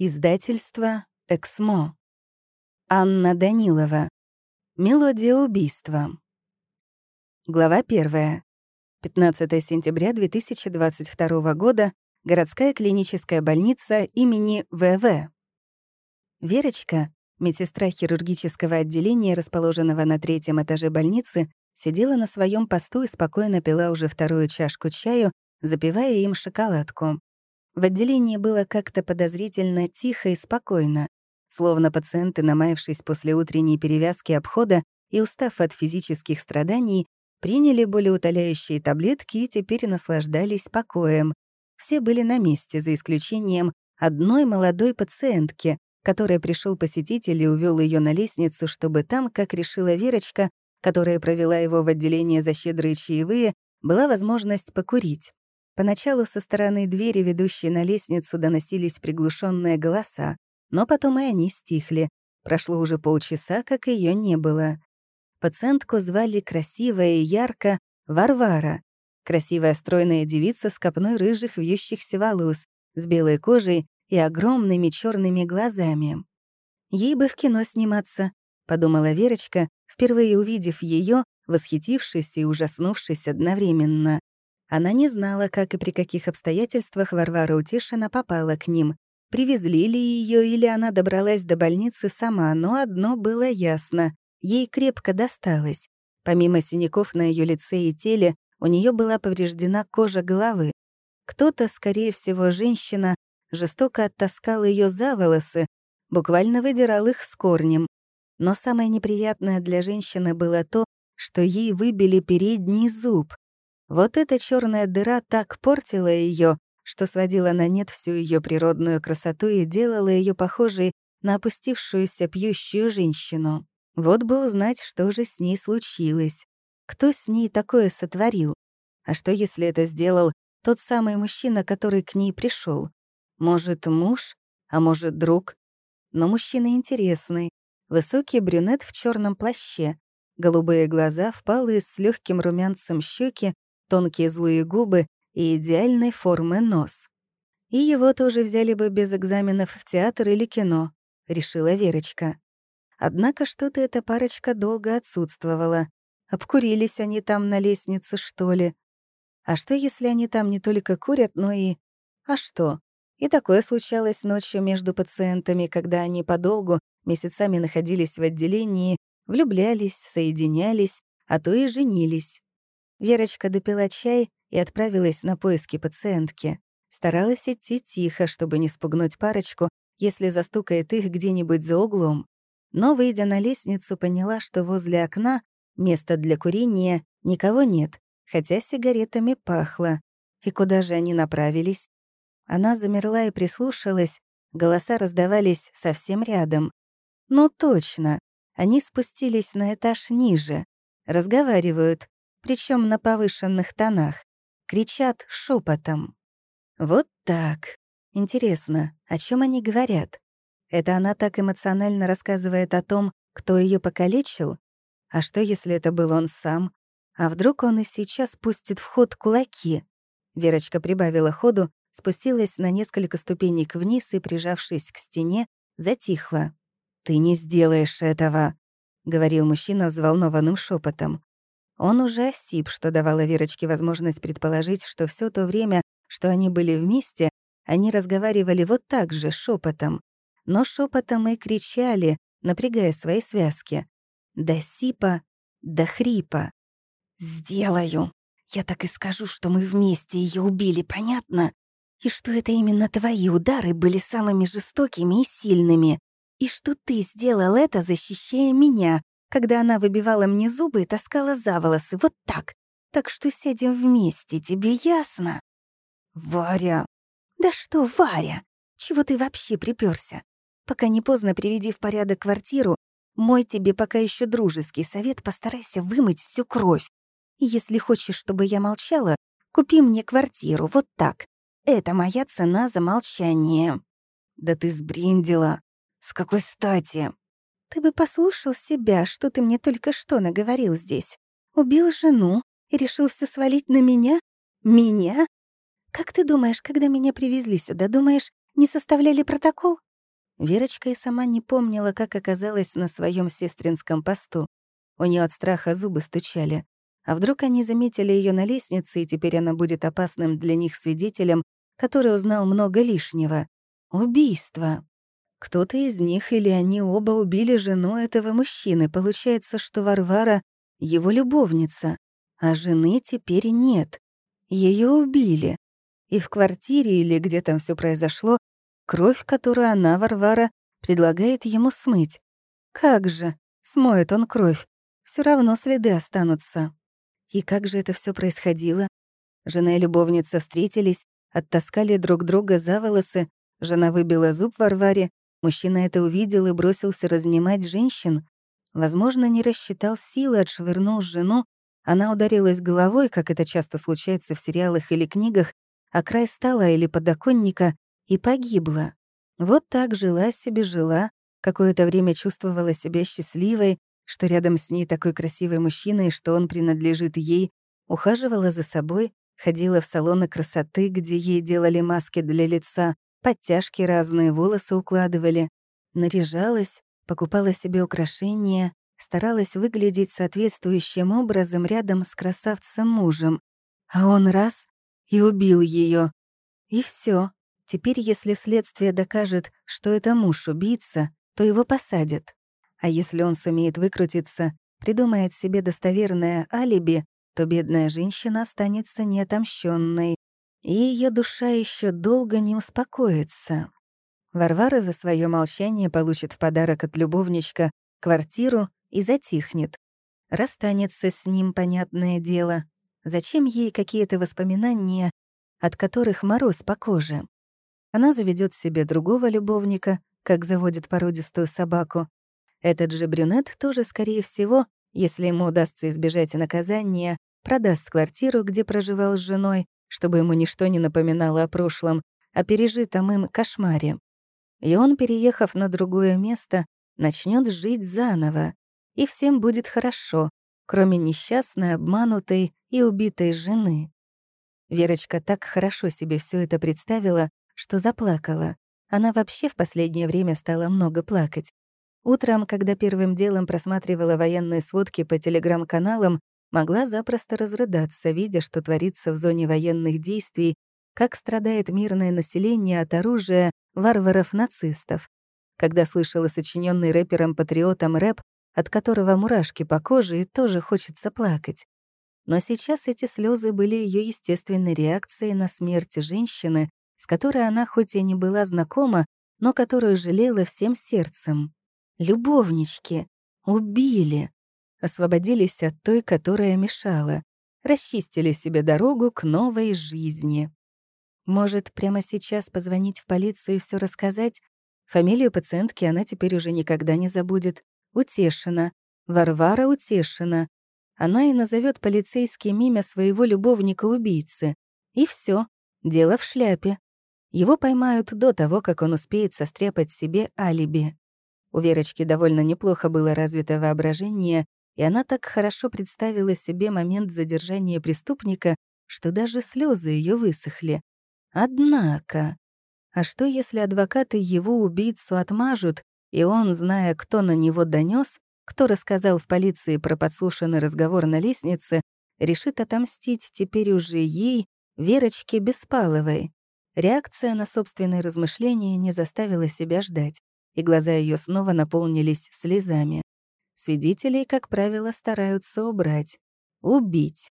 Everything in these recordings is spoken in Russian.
Издательство «Эксмо». Анна Данилова. Мелодия убийства. Глава 1. 15 сентября 2022 года. Городская клиническая больница имени ВВ. Верочка, медсестра хирургического отделения, расположенного на третьем этаже больницы, сидела на своем посту и спокойно пила уже вторую чашку чаю, запивая им шоколадку. В отделении было как-то подозрительно тихо и спокойно, словно пациенты, намаявшись после утренней перевязки обхода и устав от физических страданий, приняли болеутоляющие таблетки и теперь наслаждались покоем. Все были на месте, за исключением одной молодой пациентки, которой пришел посетитель и увел ее на лестницу, чтобы там, как решила Верочка, которая провела его в отделение за щедрые чаевые, была возможность покурить. Поначалу со стороны двери, ведущей на лестницу, доносились приглушенные голоса, но потом и они стихли. Прошло уже полчаса, как ее не было. Пациентку звали красивая и ярко Варвара. Красивая стройная девица с копной рыжих вьющихся волос, с белой кожей и огромными черными глазами. Ей бы в кино сниматься, подумала Верочка, впервые увидев ее, восхитившись и ужаснувшись одновременно. Она не знала, как и при каких обстоятельствах Варвара Утешина попала к ним. Привезли ли ее или она добралась до больницы сама, но одно было ясно — ей крепко досталось. Помимо синяков на ее лице и теле, у нее была повреждена кожа головы. Кто-то, скорее всего, женщина, жестоко оттаскал ее за волосы, буквально выдирал их с корнем. Но самое неприятное для женщины было то, что ей выбили передний зуб. Вот эта черная дыра так портила ее, что сводила на нет всю ее природную красоту и делала ее похожей на опустившуюся пьющую женщину. Вот бы узнать, что же с ней случилось. Кто с ней такое сотворил? А что, если это сделал тот самый мужчина, который к ней пришел? Может, муж, а может, друг? Но мужчина интересный. Высокий брюнет в черном плаще, голубые глаза, впалые с легким румянцем щеки тонкие злые губы и идеальной формы нос. И его тоже взяли бы без экзаменов в театр или кино, решила Верочка. Однако что-то эта парочка долго отсутствовала. Обкурились они там на лестнице, что ли? А что, если они там не только курят, но и... А что? И такое случалось ночью между пациентами, когда они подолгу, месяцами находились в отделении, влюблялись, соединялись, а то и женились. Верочка допила чай и отправилась на поиски пациентки. Старалась идти тихо, чтобы не спугнуть парочку, если застукает их где-нибудь за углом. Но, выйдя на лестницу, поняла, что возле окна места для курения никого нет, хотя сигаретами пахло. И куда же они направились? Она замерла и прислушалась, голоса раздавались совсем рядом. Ну точно, они спустились на этаж ниже, разговаривают, причем на повышенных тонах, кричат шепотом. Вот так. Интересно, о чем они говорят? Это она так эмоционально рассказывает о том, кто ее покалечил? А что, если это был он сам? А вдруг он и сейчас пустит в ход кулаки? Верочка прибавила ходу, спустилась на несколько ступенек вниз и, прижавшись к стене, затихла. «Ты не сделаешь этого», — говорил мужчина взволнованным шепотом. Он уже осип, что давало Верочке возможность предположить, что все то время, что они были вместе, они разговаривали вот так же, шепотом. Но шепотом и кричали, напрягая свои связки. До сипа, до хрипа. «Сделаю. Я так и скажу, что мы вместе ее убили, понятно? И что это именно твои удары были самыми жестокими и сильными. И что ты сделал это, защищая меня, когда она выбивала мне зубы и таскала за волосы, вот так. Так что сядем вместе, тебе ясно? Варя. Да что, Варя? Чего ты вообще припёрся? Пока не поздно приведи в порядок квартиру, мой тебе пока еще дружеский совет, постарайся вымыть всю кровь. И если хочешь, чтобы я молчала, купи мне квартиру, вот так. Это моя цена за молчание. Да ты сбрендила. С какой стати? Ты бы послушал себя, что ты мне только что наговорил здесь. Убил жену и решил все свалить на меня? Меня? Как ты думаешь, когда меня привезли сюда, думаешь, не составляли протокол? Верочка и сама не помнила, как оказалась на своем сестринском посту. У нее от страха зубы стучали. А вдруг они заметили ее на лестнице, и теперь она будет опасным для них свидетелем, который узнал много лишнего. Убийство. Кто-то из них или они оба убили жену этого мужчины. Получается, что Варвара — его любовница, а жены теперь нет. Ее убили. И в квартире или где там все произошло, кровь, которую она, Варвара, предлагает ему смыть. Как же, смоет он кровь. Все равно следы останутся. И как же это все происходило? Жена и любовница встретились, оттаскали друг друга за волосы, жена выбила зуб Варваре, мужчина это увидел и бросился разнимать женщин. Возможно, не рассчитал силы, отшвырнул жену, она ударилась головой, как это часто случается в сериалах или книгах, о край стола или подоконника и погибла. Вот так жила себе жила, какое-то время чувствовала себя счастливой, что рядом с ней такой красивый мужчина и что он принадлежит ей, ухаживала за собой, ходила в салоны красоты, где ей делали маски для лица, подтяжки разные, волосы укладывали, наряжалась, покупала себе украшения, старалась выглядеть соответствующим образом рядом с красавцем-мужем. А он раз — и убил ее. И все. Теперь, если следствие докажет, что это муж-убийца, то его посадят. А если он сумеет выкрутиться, придумает себе достоверное алиби, то бедная женщина останется неотомщенной, и ее душа еще долго не успокоится. Варвара за свое молчание получит в подарок от любовничка квартиру и затихнет. Расстанется с ним, понятное дело. Зачем ей какие-то воспоминания, от которых мороз по коже? Она заведет себе другого любовника, как заводит породистую собаку, этот же брюнет тоже, скорее всего, если ему удастся избежать наказания, продаст квартиру, где проживал с женой, чтобы ему ничто не напоминало о прошлом, о пережитом им кошмаре. И он, переехав на другое место, начнет жить заново, и всем будет хорошо, кроме несчастной, обманутой и убитой жены. Верочка так хорошо себе все это представила, что заплакала. Она вообще в последнее время стала много плакать. Утром, когда первым делом просматривала военные сводки по телеграм-каналам, могла запросто разрыдаться, видя, что творится в зоне военных действий, как страдает мирное население от оружия варваров-нацистов. Когда слышала сочиненный рэпером-патриотом рэп, от которого мурашки по коже и тоже хочется плакать. Но сейчас эти слезы были ее естественной реакцией на смерть женщины, с которой она хоть и не была знакома, но которую жалела всем сердцем. Любовнички. Убили. Освободились от той, которая мешала. Расчистили себе дорогу к новой жизни. Может, прямо сейчас позвонить в полицию и все рассказать? Фамилию пациентки она теперь уже никогда не забудет. Утешина. Варвара Утешина. Она и назовет полицейским имя своего любовника-убийцы. И все. Дело в шляпе. Его поймают до того, как он успеет состряпать себе алиби. У Верочки довольно неплохо было развито воображение, и она так хорошо представила себе момент задержания преступника, что даже слезы ее высохли. Однако, а что если адвокаты его убийцу отмажут, и он, зная, кто на него донес, кто рассказал в полиции про подслушанный разговор на лестнице, решит отомстить теперь уже ей, Верочке Беспаловой? Реакция на собственные размышления не заставила себя ждать и глаза ее снова наполнились слезами. Свидетелей, как правило, стараются убрать. Убить.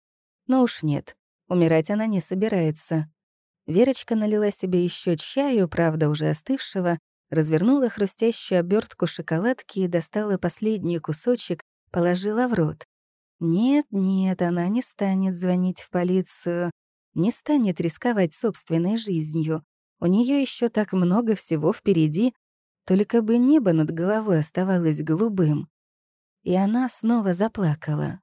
Но уж нет, умирать она не собирается. Верочка налила себе еще чаю, правда, уже остывшего, развернула хрустящую обертку шоколадки и достала последний кусочек, положила в рот. Нет, нет, она не станет звонить в полицию, не станет рисковать собственной жизнью. У нее еще так много всего впереди, только бы небо над головой оставалось голубым. И она снова заплакала.